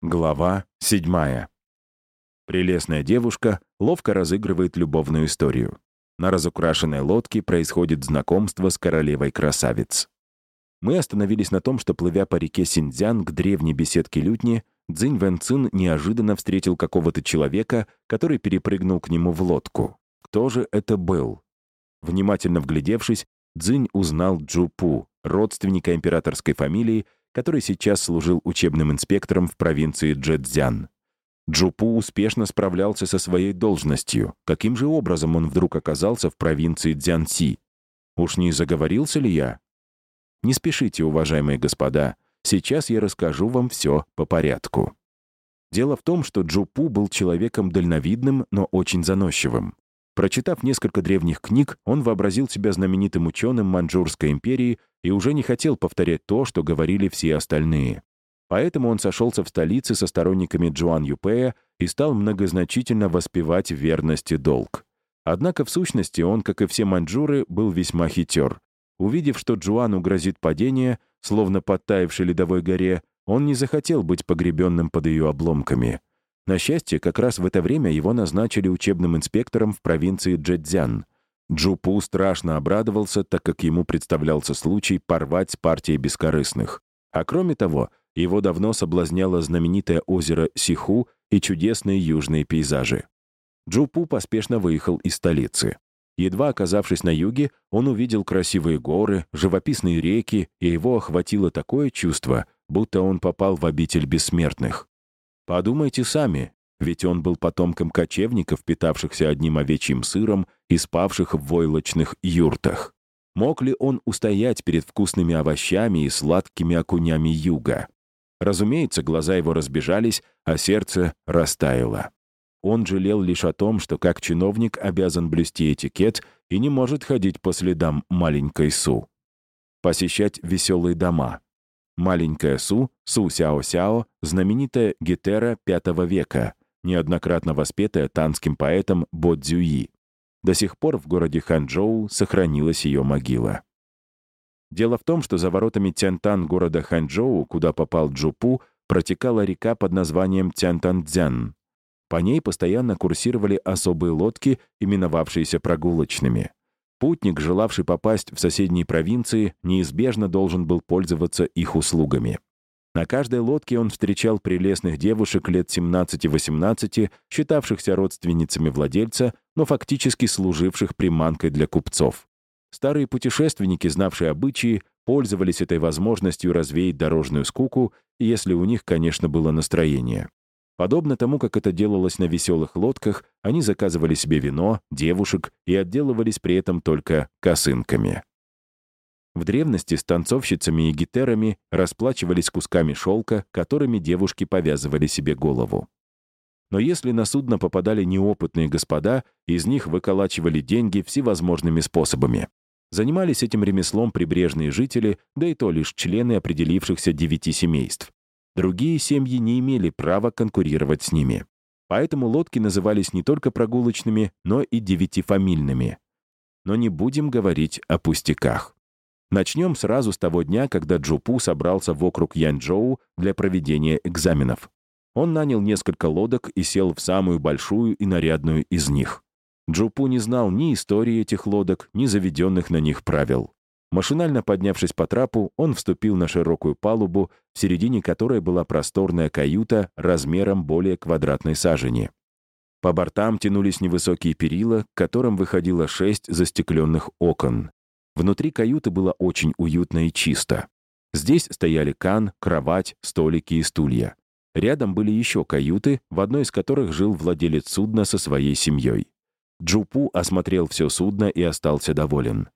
Глава 7. Прелестная девушка ловко разыгрывает любовную историю. На разукрашенной лодке происходит знакомство с королевой красавиц. Мы остановились на том, что, плывя по реке Синьцзян к древней беседке лютни, Цзинь Вэн Цин неожиданно встретил какого-то человека, который перепрыгнул к нему в лодку. Кто же это был? Внимательно вглядевшись, Цзинь узнал Джу родственника императорской фамилии, который сейчас служил учебным инспектором в провинции Джэцзян. Джупу успешно справлялся со своей должностью. Каким же образом он вдруг оказался в провинции Цзянси? Уж не заговорился ли я? Не спешите, уважаемые господа. Сейчас я расскажу вам все по порядку. Дело в том, что Джупу был человеком дальновидным, но очень заносчивым. Прочитав несколько древних книг, он вообразил себя знаменитым ученым Манчжурской империи и уже не хотел повторять то, что говорили все остальные. Поэтому он сошелся в столице со сторонниками Джуан Юпея и стал многозначительно воспевать верность и долг. Однако в сущности он, как и все маньчжуры, был весьма хитер. Увидев, что Джуану грозит падение, словно подтаявшей ледовой горе, он не захотел быть погребенным под ее обломками. На счастье, как раз в это время его назначили учебным инспектором в провинции Джэцзян. Джупу страшно обрадовался, так как ему представлялся случай порвать с партией бескорыстных. А кроме того, его давно соблазняло знаменитое озеро Сиху и чудесные южные пейзажи. Джупу поспешно выехал из столицы. Едва оказавшись на юге, он увидел красивые горы, живописные реки, и его охватило такое чувство, будто он попал в обитель бессмертных. Подумайте сами, ведь он был потомком кочевников, питавшихся одним овечьим сыром и спавших в войлочных юртах. Мог ли он устоять перед вкусными овощами и сладкими окунями юга? Разумеется, глаза его разбежались, а сердце растаяло. Он жалел лишь о том, что как чиновник обязан блюсти этикет и не может ходить по следам маленькой Су. Посещать веселые дома, Маленькая Су, Су Сяо-Сяо, знаменитая гетера V века, неоднократно воспетая танским поэтом Бо Цзюи. До сих пор в городе Ханчжоу сохранилась ее могила. Дело в том, что за воротами Тянтан города Ханчжоу, куда попал Джупу, протекала река под названием Тянтанцзян. По ней постоянно курсировали особые лодки, именовавшиеся прогулочными. Путник, желавший попасть в соседние провинции, неизбежно должен был пользоваться их услугами. На каждой лодке он встречал прелестных девушек лет 17-18, считавшихся родственницами владельца, но фактически служивших приманкой для купцов. Старые путешественники, знавшие обычаи, пользовались этой возможностью развеять дорожную скуку, если у них, конечно, было настроение. Подобно тому, как это делалось на веселых лодках, они заказывали себе вино, девушек и отделывались при этом только косынками. В древности с танцовщицами и гитерами расплачивались кусками шелка, которыми девушки повязывали себе голову. Но если на судно попадали неопытные господа, из них выколачивали деньги всевозможными способами. Занимались этим ремеслом прибрежные жители, да и то лишь члены определившихся девяти семейств. Другие семьи не имели права конкурировать с ними. Поэтому лодки назывались не только прогулочными, но и девятифамильными. Но не будем говорить о пустяках. Начнем сразу с того дня, когда Джупу собрался в округ Янчжоу для проведения экзаменов. Он нанял несколько лодок и сел в самую большую и нарядную из них. Джупу не знал ни истории этих лодок, ни заведенных на них правил. Машинально поднявшись по трапу, он вступил на широкую палубу, в середине которой была просторная каюта размером более квадратной сажени. По бортам тянулись невысокие перила, к которым выходило шесть застекленных окон. Внутри каюты было очень уютно и чисто. Здесь стояли кан, кровать, столики и стулья. Рядом были еще каюты, в одной из которых жил владелец судна со своей семьей. Джупу осмотрел все судно и остался доволен.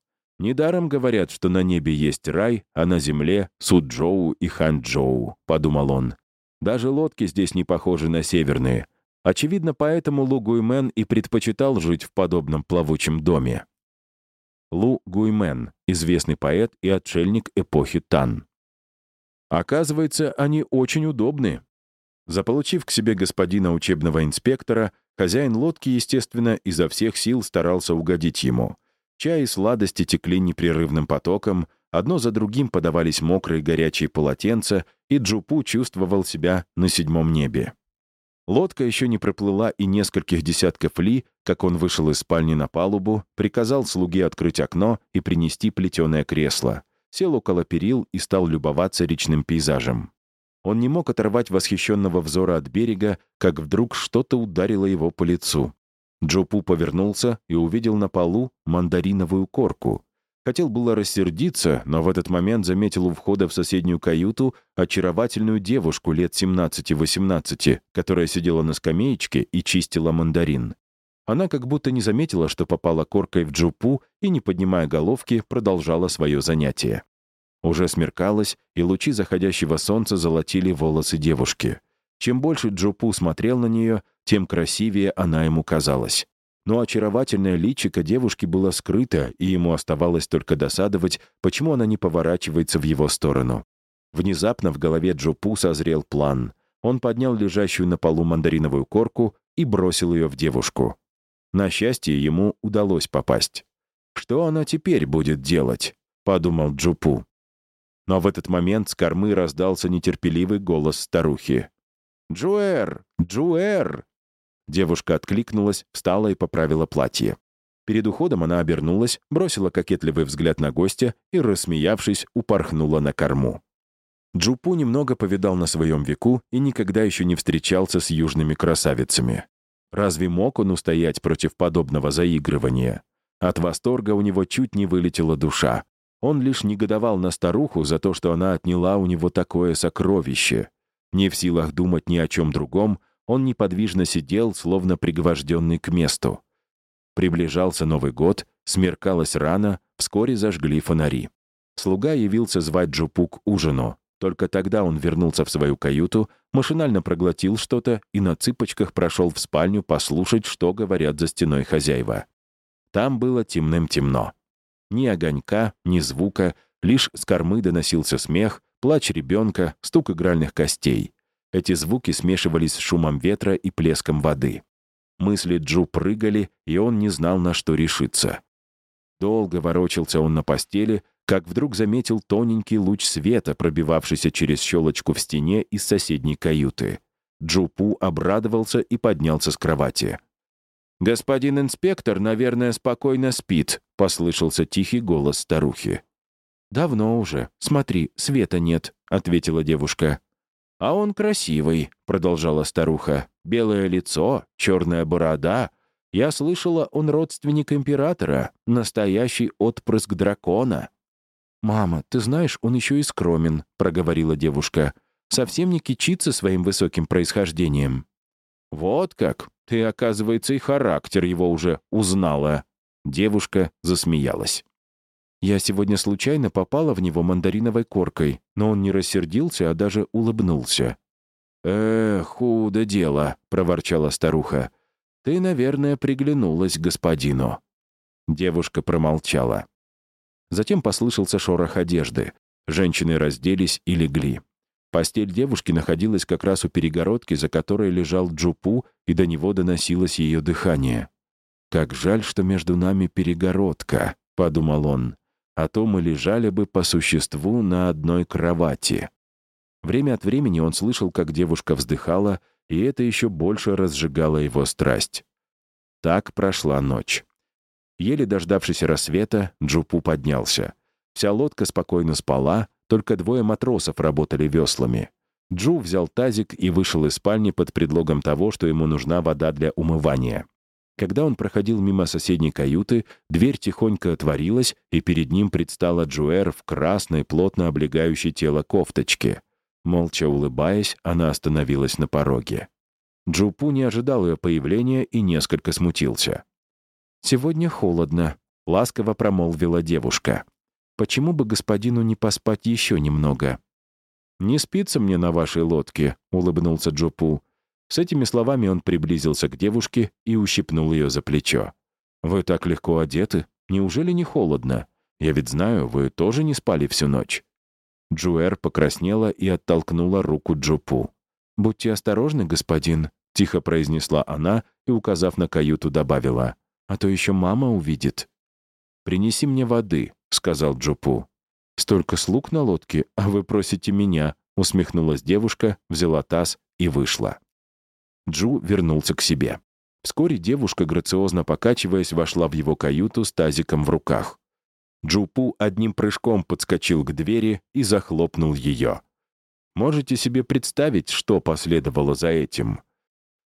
«Недаром говорят, что на небе есть рай, а на земле — Суджоу и Ханчжоу», — подумал он. «Даже лодки здесь не похожи на северные. Очевидно, поэтому Лу Гуймен и предпочитал жить в подобном плавучем доме». Лу Гуймен — известный поэт и отшельник эпохи Тан. Оказывается, они очень удобны. Заполучив к себе господина учебного инспектора, хозяин лодки, естественно, изо всех сил старался угодить ему — Чай и сладости текли непрерывным потоком, Одно за другим подавались мокрые горячие полотенца, и Джупу чувствовал себя на седьмом небе. Лодка еще не проплыла и нескольких десятков ли, как он вышел из спальни на палубу, приказал слуге открыть окно и принести плетеное кресло, сел около перил и стал любоваться речным пейзажем. Он не мог оторвать восхищенного взора от берега, как вдруг что-то ударило его по лицу. Джопу повернулся и увидел на полу мандариновую корку. Хотел было рассердиться, но в этот момент заметил у входа в соседнюю каюту очаровательную девушку лет 17-18, которая сидела на скамеечке и чистила мандарин. Она как будто не заметила, что попала коркой в джупу и, не поднимая головки, продолжала свое занятие. Уже смеркалось, и лучи заходящего солнца золотили волосы девушки. Чем больше Джупу смотрел на нее, тем красивее она ему казалась но очаровательное личико девушки было скрыто, и ему оставалось только досадовать, почему она не поворачивается в его сторону. Внезапно в голове Джопу созрел план. Он поднял лежащую на полу мандариновую корку и бросил ее в девушку. На счастье, ему удалось попасть. «Что она теперь будет делать?» — подумал Джупу. Но в этот момент с кормы раздался нетерпеливый голос старухи. «Джуэр! Джуэр!» Девушка откликнулась, встала и поправила платье. Перед уходом она обернулась, бросила кокетливый взгляд на гостя и, рассмеявшись, упорхнула на корму. Джупу немного повидал на своем веку и никогда еще не встречался с южными красавицами. Разве мог он устоять против подобного заигрывания? От восторга у него чуть не вылетела душа. Он лишь негодовал на старуху за то, что она отняла у него такое сокровище. Не в силах думать ни о чем другом, он неподвижно сидел, словно пригвожденный к месту. Приближался Новый год, смеркалось рано, вскоре зажгли фонари. Слуга явился звать Джупу к ужину. Только тогда он вернулся в свою каюту, машинально проглотил что-то и на цыпочках прошел в спальню послушать, что говорят за стеной хозяева. Там было темным-темно. Ни огонька, ни звука, лишь с кормы доносился смех, плач ребенка, стук игральных костей. Эти звуки смешивались с шумом ветра и плеском воды. Мысли Джу прыгали, и он не знал, на что решиться. Долго ворочался он на постели, как вдруг заметил тоненький луч света, пробивавшийся через щелочку в стене из соседней каюты. Джупу обрадовался и поднялся с кровати. «Господин инспектор, наверное, спокойно спит», — послышался тихий голос старухи. «Давно уже. Смотри, света нет», — ответила девушка. «А он красивый», — продолжала старуха. «Белое лицо, черная борода. Я слышала, он родственник императора, настоящий отпрыск дракона». «Мама, ты знаешь, он еще и скромен», — проговорила девушка. «Совсем не кичится своим высоким происхождением». «Вот как! Ты, оказывается, и характер его уже узнала». Девушка засмеялась. Я сегодня случайно попала в него мандариновой коркой, но он не рассердился, а даже улыбнулся. «Эх, худо дело», — проворчала старуха. «Ты, наверное, приглянулась господину». Девушка промолчала. Затем послышался шорох одежды. Женщины разделись и легли. Постель девушки находилась как раз у перегородки, за которой лежал Джупу, и до него доносилось ее дыхание. «Как жаль, что между нами перегородка», — подумал он а то мы лежали бы по существу на одной кровати. Время от времени он слышал, как девушка вздыхала, и это еще больше разжигало его страсть. Так прошла ночь. Еле дождавшись рассвета, Джупу поднялся. Вся лодка спокойно спала, только двое матросов работали веслами. Джу взял тазик и вышел из спальни под предлогом того, что ему нужна вода для умывания. Когда он проходил мимо соседней каюты, дверь тихонько отворилась, и перед ним предстала Джуэр в красной, плотно облегающей тело кофточке. Молча улыбаясь, она остановилась на пороге. Джупу не ожидал ее появления и несколько смутился. «Сегодня холодно», — ласково промолвила девушка. «Почему бы господину не поспать еще немного?» «Не спится мне на вашей лодке», — улыбнулся Джупу. С этими словами он приблизился к девушке и ущипнул ее за плечо. «Вы так легко одеты? Неужели не холодно? Я ведь знаю, вы тоже не спали всю ночь». Джуэр покраснела и оттолкнула руку Джупу. «Будьте осторожны, господин», — тихо произнесла она и, указав на каюту, добавила. «А то еще мама увидит». «Принеси мне воды», — сказал Джупу. «Столько слуг на лодке, а вы просите меня», — усмехнулась девушка, взяла таз и вышла. Джу вернулся к себе. Вскоре девушка, грациозно покачиваясь, вошла в его каюту с тазиком в руках. Джупу одним прыжком подскочил к двери и захлопнул ее. Можете себе представить, что последовало за этим?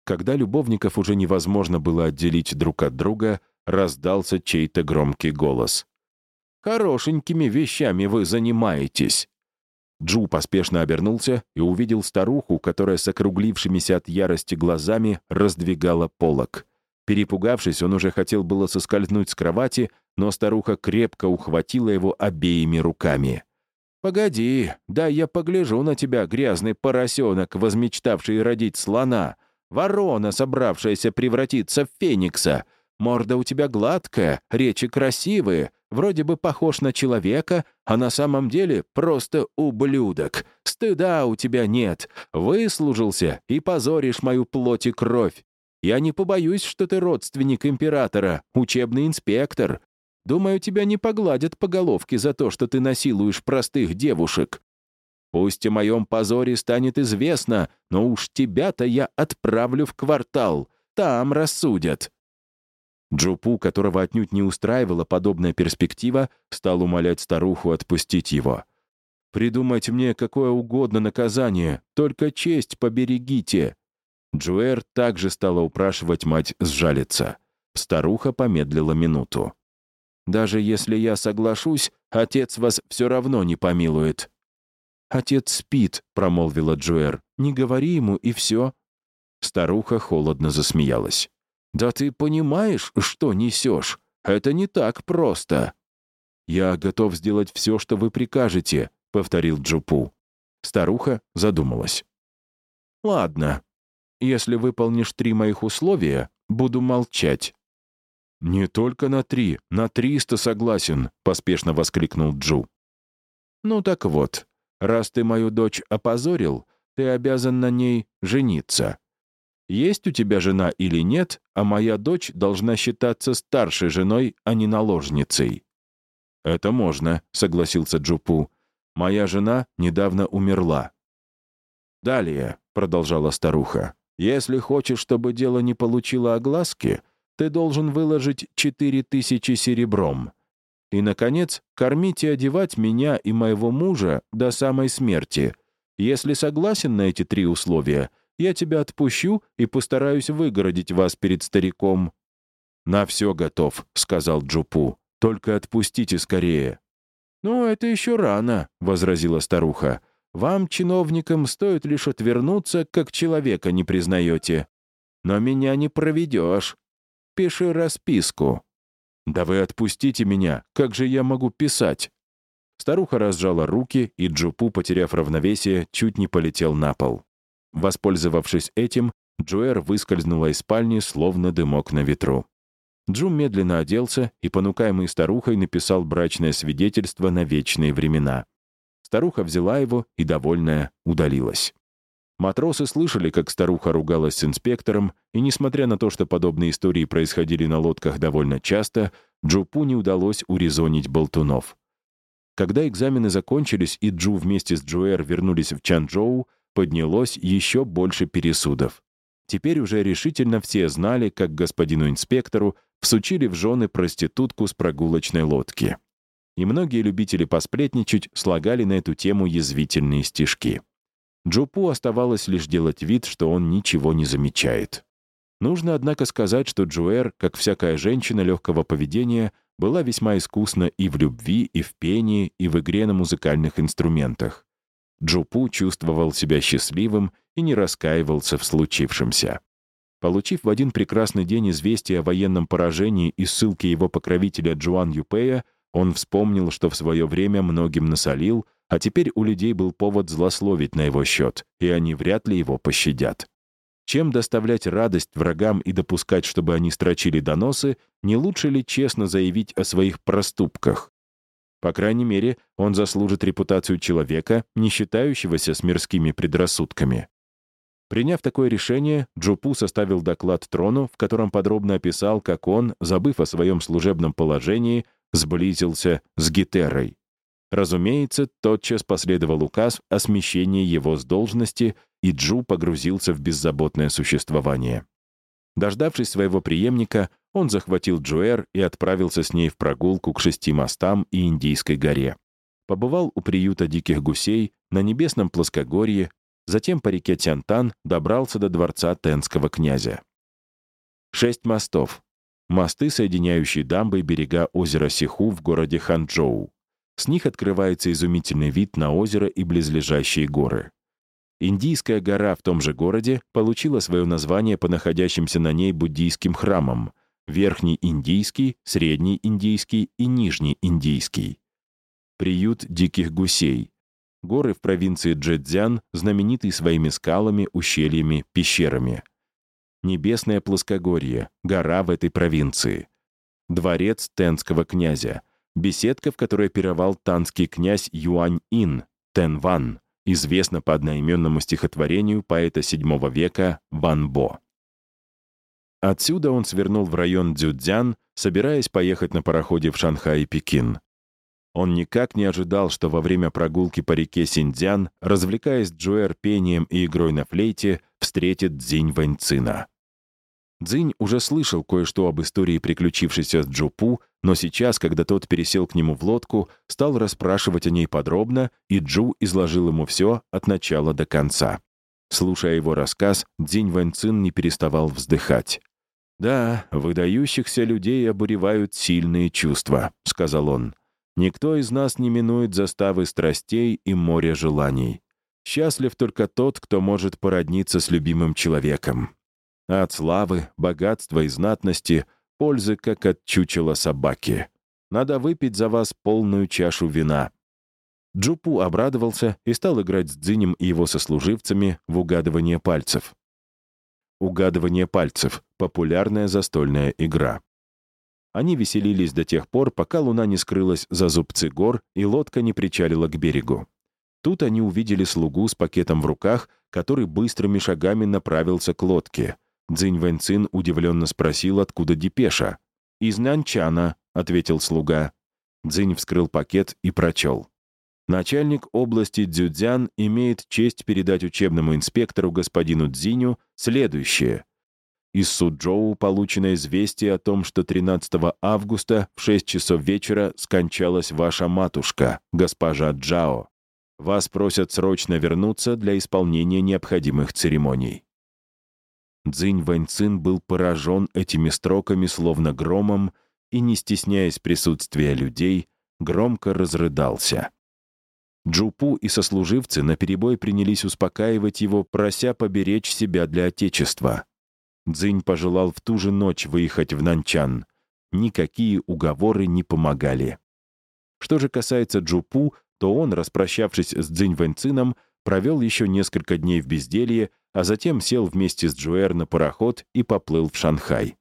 Когда любовников уже невозможно было отделить друг от друга, раздался чей-то громкий голос. «Хорошенькими вещами вы занимаетесь!» Джу поспешно обернулся и увидел старуху, которая с округлившимися от ярости глазами раздвигала полок. Перепугавшись, он уже хотел было соскользнуть с кровати, но старуха крепко ухватила его обеими руками. «Погоди, да я погляжу на тебя, грязный поросенок, возмечтавший родить слона, ворона, собравшаяся превратиться в феникса. Морда у тебя гладкая, речи красивые, вроде бы похож на человека, а на самом деле просто ублюдок. Стыда у тебя нет, выслужился и позоришь мою плоть и кровь. Я не побоюсь, что ты родственник императора, учебный инспектор. Думаю, тебя не погладят по головке за то, что ты насилуешь простых девушек. Пусть о моем позоре станет известно, но уж тебя-то я отправлю в квартал. Там рассудят». Джупу, которого отнюдь не устраивала подобная перспектива, стал умолять старуху отпустить его. «Придумайте мне какое угодно наказание, только честь поберегите. Джуэр также стала упрашивать мать сжалиться. Старуха помедлила минуту. «Даже если я соглашусь, отец вас все равно не помилует». «Отец спит», — промолвила Джуэр. «Не говори ему, и все». Старуха холодно засмеялась. «Да ты понимаешь, что несешь? Это не так просто». «Я готов сделать все, что вы прикажете», — повторил Джупу. Старуха задумалась. «Ладно, если выполнишь три моих условия, буду молчать». «Не только на три, на триста согласен», — поспешно воскликнул Джу. «Ну так вот, раз ты мою дочь опозорил, ты обязан на ней жениться. Есть у тебя жена или нет, а моя дочь должна считаться старшей женой, а не наложницей». «Это можно», — согласился Джупу. «Моя жена недавно умерла». «Далее», — продолжала старуха, если хочешь, чтобы дело не получило огласки, ты должен выложить четыре тысячи серебром. И, наконец, кормить и одевать меня и моего мужа до самой смерти. Если согласен на эти три условия, я тебя отпущу и постараюсь выгородить вас перед стариком». «На все готов», — сказал Джупу. «Только отпустите скорее». «Ну, это еще рано», — возразила старуха. Вам, чиновникам, стоит лишь отвернуться, как человека не признаете. Но меня не проведешь. Пиши расписку». «Да вы отпустите меня, как же я могу писать?» Старуха разжала руки, и Джупу, потеряв равновесие, чуть не полетел на пол. Воспользовавшись этим, Джуэр выскользнула из спальни, словно дымок на ветру. Джу медленно оделся и, понукаемый старухой, написал брачное свидетельство на вечные времена. Старуха взяла его и, довольная, удалилась. Матросы слышали, как старуха ругалась с инспектором, и, несмотря на то, что подобные истории происходили на лодках довольно часто, Джупу не удалось урезонить болтунов. Когда экзамены закончились и Джу вместе с Джуэр вернулись в Чанчжоу, поднялось еще больше пересудов. Теперь уже решительно все знали, как господину инспектору всучили в жены проститутку с прогулочной лодки и многие любители посплетничать слагали на эту тему язвительные стишки. Джупу оставалось лишь делать вид, что он ничего не замечает. Нужно, однако, сказать, что Джуэр, как всякая женщина легкого поведения, была весьма искусна и в любви, и в пении, и в игре на музыкальных инструментах. Джупу чувствовал себя счастливым и не раскаивался в случившемся. Получив в один прекрасный день известие о военном поражении и ссылки его покровителя Джуан Юпея, он вспомнил, что в свое время многим насолил, а теперь у людей был повод злословить на его счет, и они вряд ли его пощадят. Чем доставлять радость врагам и допускать, чтобы они строчили доносы, не лучше ли честно заявить о своих проступках? По крайней мере, он заслужит репутацию человека, не считающегося с мирскими предрассудками. Приняв такое решение, Джупу составил доклад трону, в котором подробно описал, как он, забыв о своем служебном положении, сблизился с Гетерой. Разумеется, тотчас последовал указ о смещении его с должности, и Джу погрузился в беззаботное существование. Дождавшись своего преемника, он захватил Джуэр и отправился с ней в прогулку к шести мостам и Индийской горе. Побывал у приюта диких гусей, на небесном плоскогорье, затем по реке Тянтан добрался до дворца Тенского князя. Шесть мостов. Мосты, соединяющие дамбы берега озера Сиху в городе Ханчжоу. С них открывается изумительный вид на озеро и близлежащие горы. Индийская гора в том же городе получила свое название по находящимся на ней буддийским храмам Верхний Индийский, Средний Индийский и Нижний Индийский. Приют диких гусей. Горы в провинции Джэцзян, знаменитые своими скалами, ущельями, пещерами. Небесное плоскогорье, гора в этой провинции. Дворец Тенского князя, беседка, в которой пировал танский князь Юань-Ин, Тен-Ван, известна по одноименному стихотворению поэта VII века Ван Бо. Отсюда он свернул в район Дзюдзян, собираясь поехать на пароходе в Шанхай и Пекин. Он никак не ожидал, что во время прогулки по реке Синьцзян, развлекаясь Джуэр пением и игрой на флейте, встретит Цзинь Вэньцина. Цзинь уже слышал кое-что об истории, приключившейся с Джупу, но сейчас, когда тот пересел к нему в лодку, стал расспрашивать о ней подробно, и Джу изложил ему все от начала до конца. Слушая его рассказ, Цзинь Вэньцин не переставал вздыхать. «Да, выдающихся людей обуревают сильные чувства», — сказал он. «Никто из нас не минует заставы страстей и моря желаний. Счастлив только тот, кто может породниться с любимым человеком. А от славы, богатства и знатности пользы, как от чучела собаки. Надо выпить за вас полную чашу вина». Джупу обрадовался и стал играть с Дзинем и его сослуживцами в угадывание пальцев. Угадывание пальцев — популярная застольная игра. Они веселились до тех пор, пока луна не скрылась за зубцы гор и лодка не причалила к берегу. Тут они увидели слугу с пакетом в руках, который быстрыми шагами направился к лодке. Цзинь Вэньцин удивленно спросил, откуда депеша. «Из Нанчана», — ответил слуга. Цзинь вскрыл пакет и прочел. Начальник области Дзюдзян имеет честь передать учебному инспектору господину Цзиню следующее. Из Суджоу получено известие о том, что 13 августа в 6 часов вечера скончалась ваша матушка, госпожа Джао. Вас просят срочно вернуться для исполнения необходимых церемоний. Цзинь Вэньцин был поражен этими строками словно громом и, не стесняясь присутствия людей, громко разрыдался. Джупу и сослуживцы наперебой принялись успокаивать его, прося поберечь себя для Отечества. Цзинь пожелал в ту же ночь выехать в Нанчан. Никакие уговоры не помогали. Что же касается Джупу, то он, распрощавшись с Цзинь Вэньцином, провел еще несколько дней в безделье, а затем сел вместе с Джуэр на пароход и поплыл в Шанхай.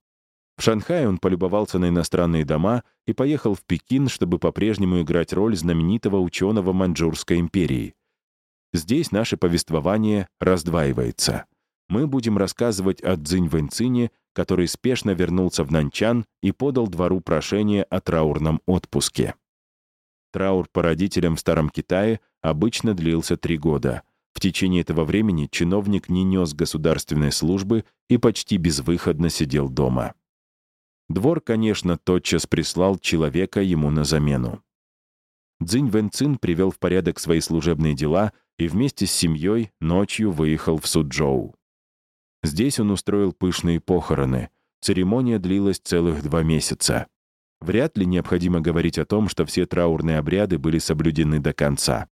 В Шанхае он полюбовался на иностранные дома и поехал в Пекин, чтобы по-прежнему играть роль знаменитого ученого Маньчжурской империи. Здесь наше повествование раздваивается. Мы будем рассказывать о Цзинь Вэньцине, который спешно вернулся в Нанчан и подал двору прошение о траурном отпуске. Траур по родителям в Старом Китае обычно длился три года. В течение этого времени чиновник не нес государственной службы и почти безвыходно сидел дома. Двор, конечно, тотчас прислал человека ему на замену. Цзинь Вэнцин привел в порядок свои служебные дела и вместе с семьей ночью выехал в Суджоу. Здесь он устроил пышные похороны. Церемония длилась целых два месяца. Вряд ли необходимо говорить о том, что все траурные обряды были соблюдены до конца.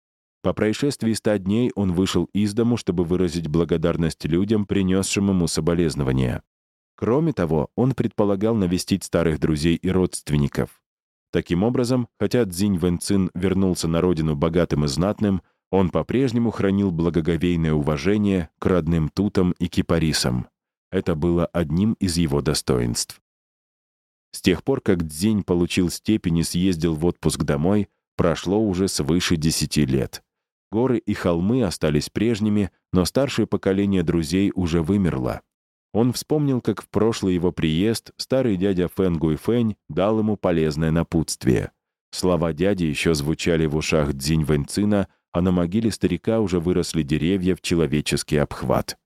По происшествии ста дней он вышел из дому, чтобы выразить благодарность людям, принесшим ему соболезнования. Кроме того, он предполагал навестить старых друзей и родственников. Таким образом, хотя Цзинь Вэнцин вернулся на родину богатым и знатным, он по-прежнему хранил благоговейное уважение к родным тутам и кипарисам. Это было одним из его достоинств. С тех пор, как Цзинь получил степень и съездил в отпуск домой, прошло уже свыше десяти лет. Горы и холмы остались прежними, но старшее поколение друзей уже вымерло. Он вспомнил, как в прошлый его приезд старый дядя Фэн Гуйфэнь дал ему полезное напутствие. Слова дяди еще звучали в ушах Дзинь Вэньцина, а на могиле старика уже выросли деревья в человеческий обхват.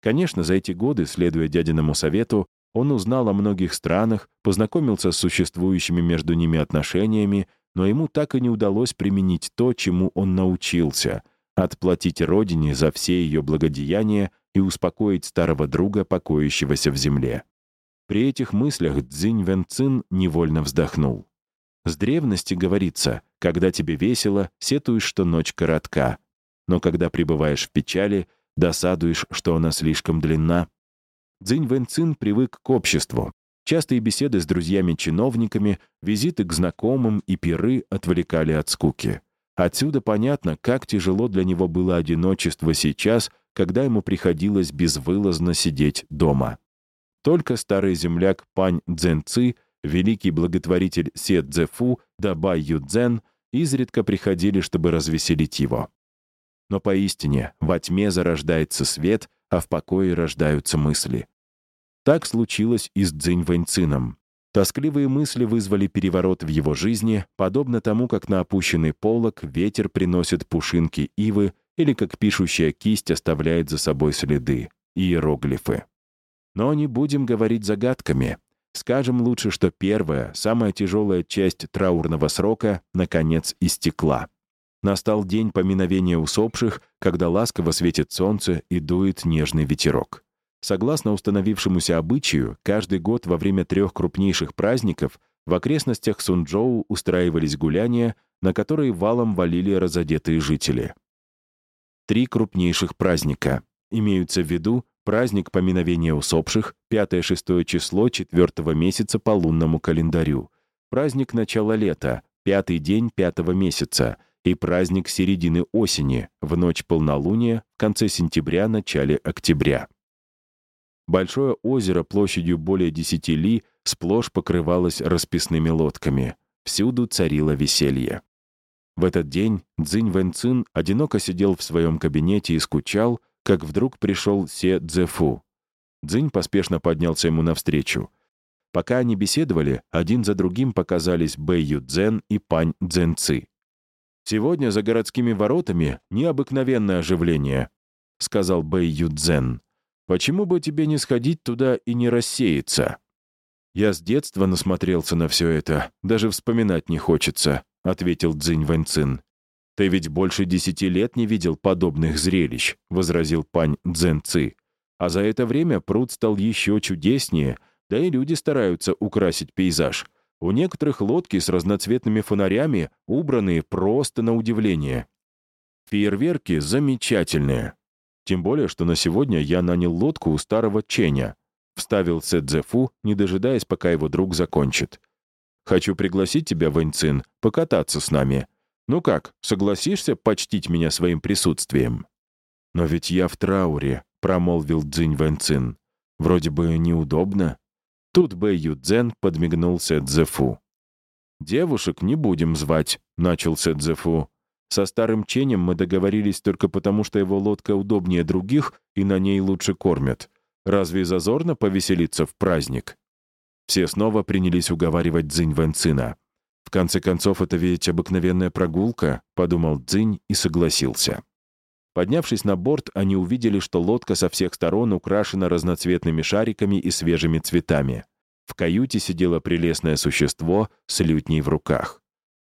Конечно, за эти годы, следуя дядиному совету, он узнал о многих странах, познакомился с существующими между ними отношениями, но ему так и не удалось применить то, чему он научился — отплатить родине за все ее благодеяния и успокоить старого друга, покоящегося в земле. При этих мыслях Цзинь Вэнцин невольно вздохнул. С древности говорится, когда тебе весело, сетуешь, что ночь коротка, но когда пребываешь в печали, досадуешь, что она слишком длинна. Цзинь Вэнцин привык к обществу. Частые беседы с друзьями-чиновниками, визиты к знакомым и пиры отвлекали от скуки. Отсюда понятно, как тяжело для него было одиночество сейчас, когда ему приходилось безвылазно сидеть дома. Только старый земляк Пань Цзэнци, великий благотворитель Се Цзэфу да Юцзэн изредка приходили, чтобы развеселить его. Но поистине во тьме зарождается свет, а в покое рождаются мысли. Так случилось и с Цзинь Вэньцином. Тоскливые мысли вызвали переворот в его жизни, подобно тому, как на опущенный полог ветер приносит пушинки ивы или как пишущая кисть оставляет за собой следы, иероглифы. Но не будем говорить загадками. Скажем лучше, что первая, самая тяжелая часть траурного срока, наконец, истекла. Настал день поминовения усопших, когда ласково светит солнце и дует нежный ветерок. Согласно установившемуся обычаю, каждый год во время трех крупнейших праздников в окрестностях Сунчжоу устраивались гуляния, на которые валом валили разодетые жители. Три крупнейших праздника. Имеются в виду праздник поминовения усопших, 5-6 число 4 месяца по лунному календарю, праздник начала лета, пятый день пятого месяца и праздник середины осени, в ночь полнолуния, в конце сентября, начале октября. Большое озеро площадью более 10 ли сплошь покрывалось расписными лодками. Всюду царило веселье. В этот день Цзинь Вэнцин одиноко сидел в своем кабинете и скучал, как вдруг пришел Се Цзэфу. Цзинь поспешно поднялся ему навстречу. Пока они беседовали, один за другим показались Бэй Юцзэн и Пань Цзэнци. «Сегодня за городскими воротами необыкновенное оживление», — сказал Бэй Юцзэн. Почему бы тебе не сходить туда и не рассеяться? Я с детства насмотрелся на все это, даже вспоминать не хочется, ответил Цзинь Вэньцин. Ты ведь больше десяти лет не видел подобных зрелищ, возразил пань Цзэн Ци. А за это время пруд стал еще чудеснее, да и люди стараются украсить пейзаж. У некоторых лодки с разноцветными фонарями, убранные просто на удивление. Фейерверки замечательные, тем более, что на сегодня я нанял лодку у старого Ченя. Вставил Сэдзефу, не дожидаясь, пока его друг закончит. «Хочу пригласить тебя, Вэньцин, покататься с нами. Ну как, согласишься почтить меня своим присутствием?» «Но ведь я в трауре», — промолвил Цзинь Вэньцин. «Вроде бы неудобно». Тут Бэй Юдзен подмигнул Сэдзефу. «Девушек не будем звать», — начал Сэдзефу. Со старым Ченем мы договорились только потому, что его лодка удобнее других и на ней лучше кормят. Разве зазорно повеселиться в праздник? Все снова принялись уговаривать Цзинь Вэнцина. В конце концов, это ведь обыкновенная прогулка, подумал Цзинь и согласился. Поднявшись на борт, они увидели, что лодка со всех сторон украшена разноцветными шариками и свежими цветами. В каюте сидело прелестное существо с лютней в руках.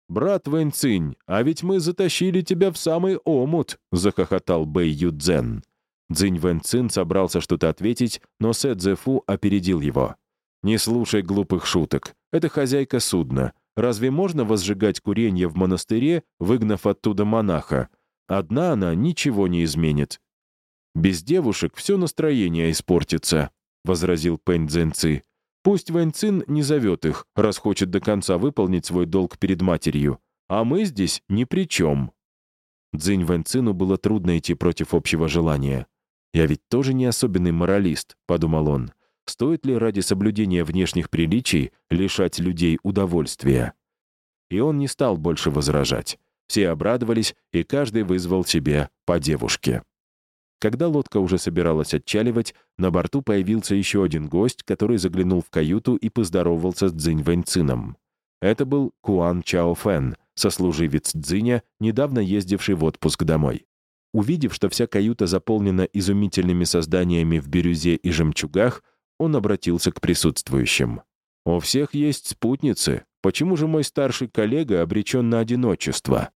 «Брат Вэньцинь, а ведь мы затащили тебя в самый омут!» — захохотал Бэй Юдзен. Цзинь Вэньцин собрался что-то ответить, но Сэ Цзэфу опередил его. «Не слушай глупых шуток. Это хозяйка судна. Разве можно возжигать курение в монастыре, выгнав оттуда монаха? Одна она ничего не изменит». «Без девушек все настроение испортится», — возразил Пэнь Цзэнци. Пусть Вэньцин не зовет их, раз хочет до конца выполнить свой долг перед матерью. А мы здесь ни при чем. Цзинь Вэньцину было трудно идти против общего желания. «Я ведь тоже не особенный моралист», — подумал он. «Стоит ли ради соблюдения внешних приличий лишать людей удовольствия?» И он не стал больше возражать. Все обрадовались, и каждый вызвал себе по девушке. Когда лодка уже собиралась отчаливать, на борту появился еще один гость, который заглянул в каюту и поздоровался с Цзинь Вэньцином. Это был Куан Чао Фэн, сослуживец Цзиня, недавно ездивший в отпуск домой. Увидев, что вся каюта заполнена изумительными созданиями в бирюзе и жемчугах, он обратился к присутствующим. «У всех есть спутницы. Почему же мой старший коллега обречен на одиночество?»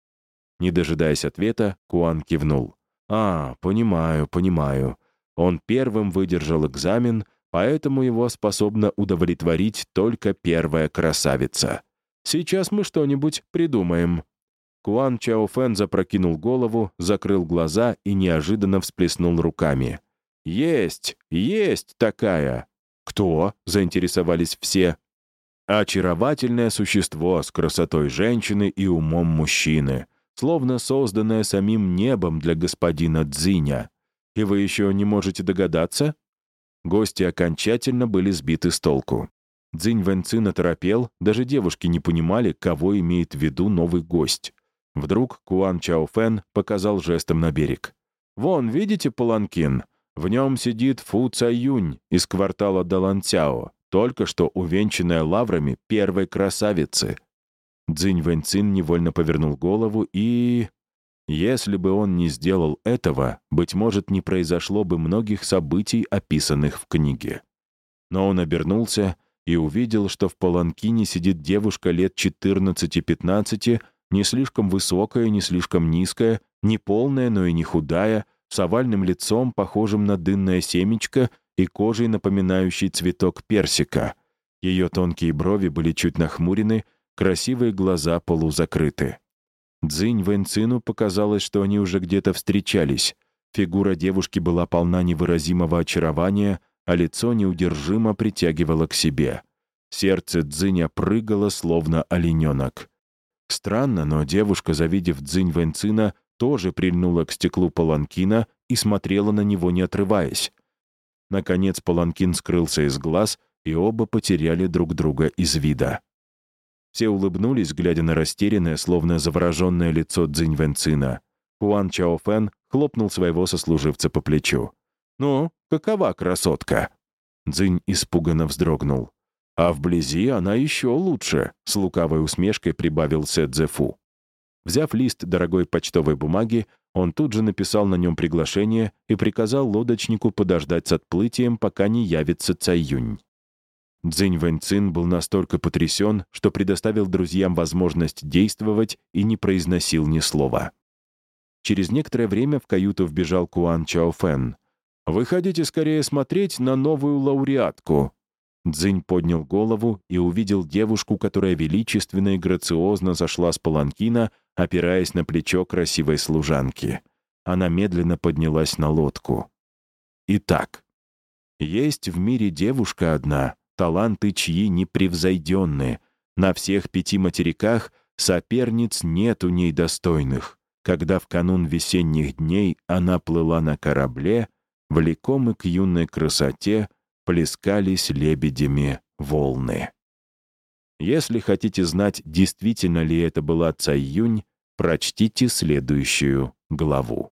Не дожидаясь ответа, Куан кивнул. «А, понимаю, понимаю. Он первым выдержал экзамен, поэтому его способна удовлетворить только первая красавица. Сейчас мы что-нибудь придумаем». Куан Чаофэн запрокинул голову, закрыл глаза и неожиданно всплеснул руками. «Есть! Есть такая!» «Кто?» — заинтересовались все. «Очаровательное существо с красотой женщины и умом мужчины, словно созданное самим небом для господина Дзиня. И вы еще не можете догадаться?» Гости окончательно были сбиты с толку. Цзинь Вэнцин оторопел, даже девушки не понимали, кого имеет в виду новый гость. Вдруг Куан Чао Фэн показал жестом на берег. «Вон, видите паланкин? В нем сидит Фу Цаюнь из квартала Даланцяо, только что увенчанная лаврами первой красавицы». Цзинь Вэньцин невольно повернул голову и... Если бы он не сделал этого, быть может, не произошло бы многих событий, описанных в книге. Но он обернулся и увидел, что в паланкине сидит девушка лет 14-15, не слишком высокая, не слишком низкая, не полная, но и не худая, с овальным лицом, похожим на дынное семечко и кожей, напоминающей цветок персика. Ее тонкие брови были чуть нахмурены, красивые глаза полузакрыты. Цзинь Вэньцину показалось, что они уже где-то встречались. Фигура девушки была полна невыразимого очарования, а лицо неудержимо притягивало к себе. Сердце Цзиня прыгало, словно олененок. Странно, но девушка, завидев Цзинь Вэньцина, тоже прильнула к стеклу паланкина и смотрела на него, не отрываясь. Наконец паланкин скрылся из глаз, и оба потеряли друг друга из вида. Все улыбнулись, глядя на растерянное, словно завороженное лицо Цзинь Вэньцина. Хуан Чао Фэн хлопнул своего сослуживца по плечу. «Ну, какова красотка?» Цзинь испуганно вздрогнул. «А вблизи она еще лучше», — с лукавой усмешкой прибавил Сэ Цзэфу. Взяв лист дорогой почтовой бумаги, он тут же написал на нем приглашение и приказал лодочнику подождать с отплытием, пока не явится Цайюнь. Цзинь Вэньцин был настолько потрясен, что предоставил друзьям возможность действовать и не произносил ни слова. Через некоторое время в каюту вбежал Куан Чао Фэн. «Вы хотите скорее смотреть на новую лауреатку?» Цзинь поднял голову и увидел девушку, которая величественно и грациозно зашла с паланкина, опираясь на плечо красивой служанки. Она медленно поднялась на лодку. Итак, есть в мире девушка одна, таланты чьи непревзойденные. На всех пяти материках соперниц нет у ней достойных. Когда в канун весенних дней она плыла на корабле, влекомы к юной красоте плескались лебедями волны. Если хотите знать, действительно ли это была Цай Юнь, прочтите следующую главу.